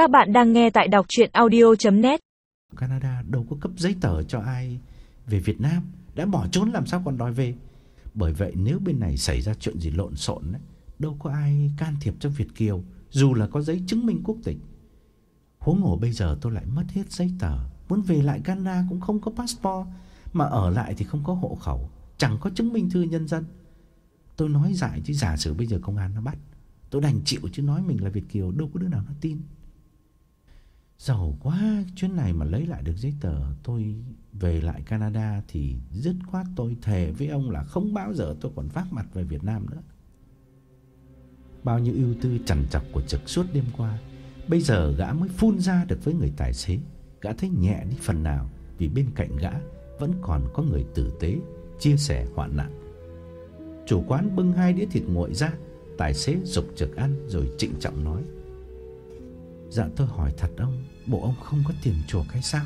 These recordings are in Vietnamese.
Các bạn đang nghe tại đọc chuyện audio.net Canada đâu có cấp giấy tờ cho ai về Việt Nam, đã bỏ trốn làm sao còn đòi về. Bởi vậy nếu bên này xảy ra chuyện gì lộn xộn ấy, đâu có ai can thiệp cho Việt kiều, dù là có giấy chứng minh quốc tịch. Huống hồ bây giờ tôi lại mất hết giấy tờ, muốn về lại Canada cũng không có passport, mà ở lại thì không có hộ khẩu, chẳng có chứng minh thư nhân dân. Tôi nói dại chứ giả sử bây giờ công an nó bắt, tôi đành chịu chứ nói mình là Việt kiều đâu có đứa nào nó tin. Giàu quá, chuyến này mà lấy lại được giấy tờ tôi về lại Canada thì dứt khoát tôi thề với ông là không bao giờ tôi còn vác mặt về Việt Nam nữa. Bao nhiêu ưu tư chằn chọc của trực suốt đêm qua, bây giờ gã mới phun ra được với người tài xế. Gã thấy nhẹ đi phần nào vì bên cạnh gã vẫn còn có người tử tế chia sẻ hoạn nạn. Chủ quán bưng hai đĩa thịt nguội ra, tài xế dục trực ăn rồi trịnh trọng nói: "Dạ tôi hỏi thật ông, bộ ông không có tiền chuộc hay sao?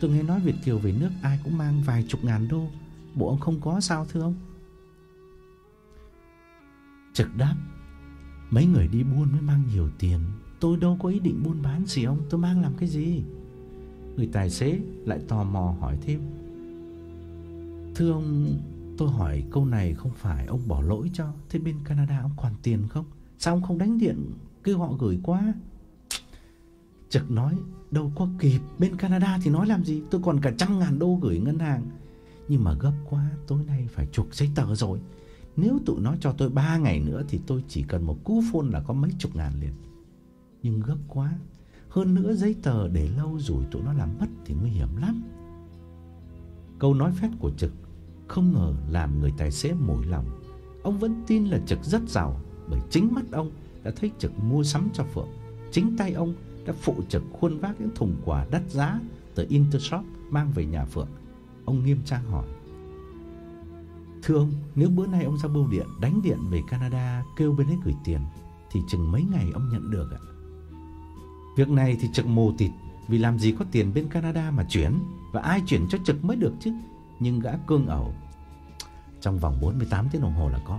Tôi nghe nói Việt kiều về nước ai cũng mang vài chục ngàn đô, bộ ông không có sao thưa ông?" Trực đáp: "Mấy người đi buôn mới mang nhiều tiền, tôi đâu có ý định buôn bán gì ông, tôi mang làm cái gì?" Người tài xế lại tò mò hỏi thêm: "Thưa ông, tôi hỏi câu này không phải ông bỏ lỗi cho, thế bên Canada ông còn tiền không? Sao ông không đánh điện kêu họ gửi qua?" Trực nói, đâu có kịp, Bên Canada thì nói làm gì? Tôi còn cả trăm ngàn đô gửi ngân hàng. Nhưng mà gấp quá, tối nay phải chuộc giấy tờ rồi. Nếu tụi nó cho tôi 3 ngày nữa Thì tôi chỉ cần một cú phone là có mấy chục ngàn liền. Nhưng gấp quá, Hơn nữa giấy tờ để lâu rồi tụi nó làm mất thì nguy hiểm lắm. Câu nói phép của Trực Không ngờ làm người tài xế mỏi lòng. Ông vẫn tin là Trực rất giàu, Bởi chính mắt ông đã thấy Trực mua sắm cho Phượng. Chính tay ông đã phụ trực khuôn vác những thùng quà đắt giá từ Intershop mang về nhà Phượng. Ông nghiêm trang hỏi: "Thưa ông, nếu bữa nay ông ra bưu điện đánh điện về Canada kêu bên ấy gửi tiền thì chừng mấy ngày ông nhận được ạ?" Việc này thì trực mồ tịt, vì làm gì có tiền bên Canada mà chuyển và ai chuyển cho trực mới được chứ. Nhưng gã cương ẩu. Trong vòng 48 tiếng đồng hồ là có.